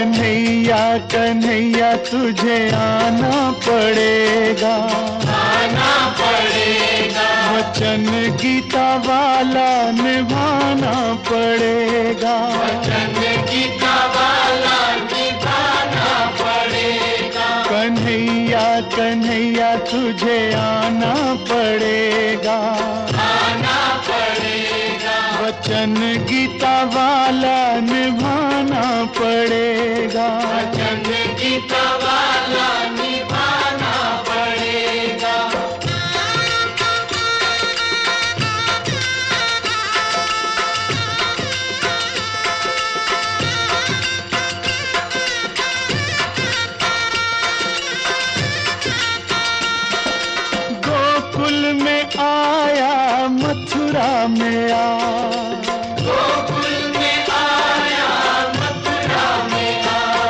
कन्हैया कन्हैया तुझे आना पड़ेगा। आना पड़ेगा। वचन गीता वाला निभाना पड़ेगा। वचन गीता वाला निभाना पड़ेगा। कन्हैया कन्हैया तुझे आना पड़ेगा।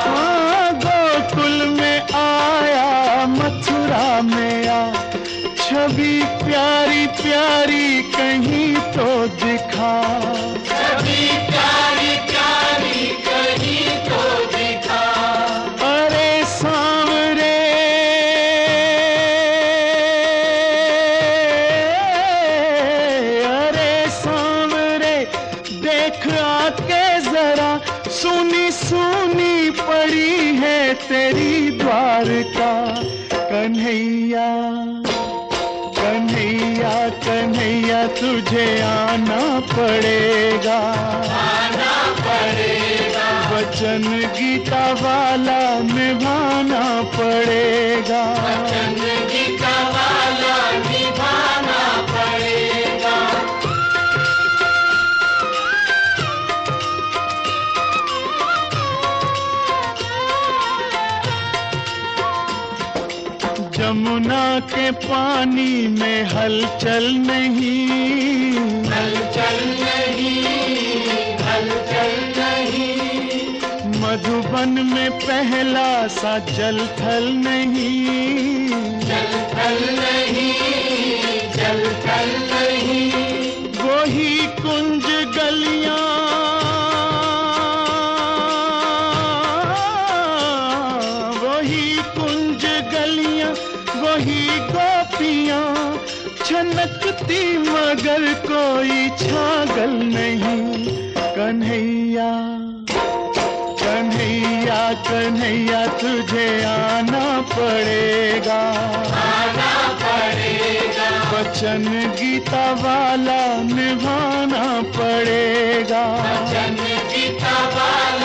हाँ, में आया मथुरा में छवि प्यारी प्यारी कहीं तो दिखा। देख आके जरा सुनी सुनी पड़ी है तेरी द्वारका। कन्हैया कन्हैया कन्हैया तुझे आना पड़ेगा। आना पड़ेगा। वचन गीता वाला निभाना पड़ेगा। जमुना के पानी में हलचल नहीं। हलचल नहीं हलचल नहीं। मधुबन में पहला सा जल थल नहीं। जल थल नहीं। छनकती मगर कोई छागल नहीं। कन्हैया कन्हैया कन्हैया तुझे आना पड़ेगा। आना पड़ेगा। वचन गीता वाला निभाना पड़ेगा। वचन गीता वाला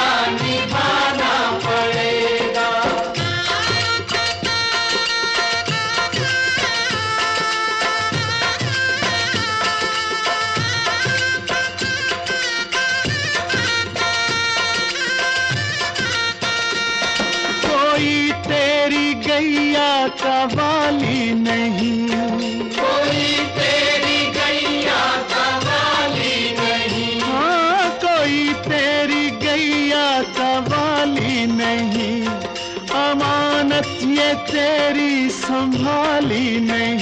गैया का वाली नहीं। कोई तेरी गैया का वाली नहीं। हाँ कोई तेरी गैया का वाली नहीं। अमानत ये तेरी संभाली नहीं।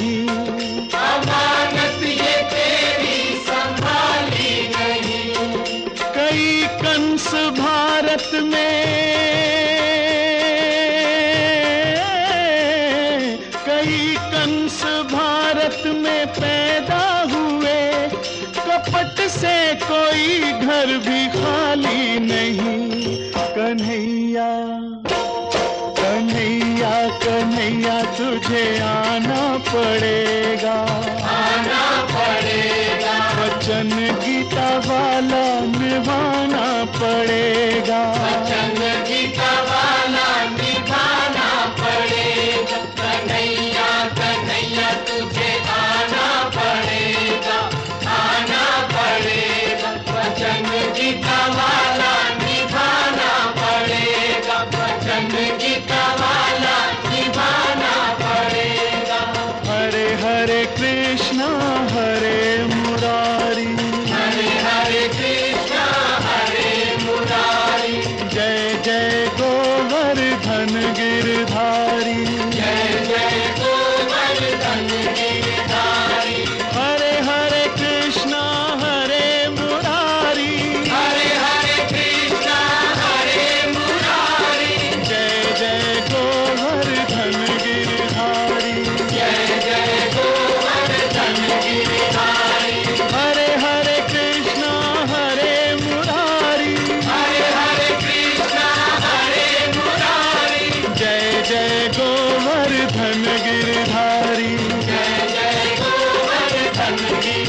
से कोई घर भी खाली नहीं। कन्हैया कन्हैया कन्हैया तुझे आना पड़ेगा। आना पड़ेगा। वचन गीता वाला निभाना पड़ेगा।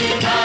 Krishna.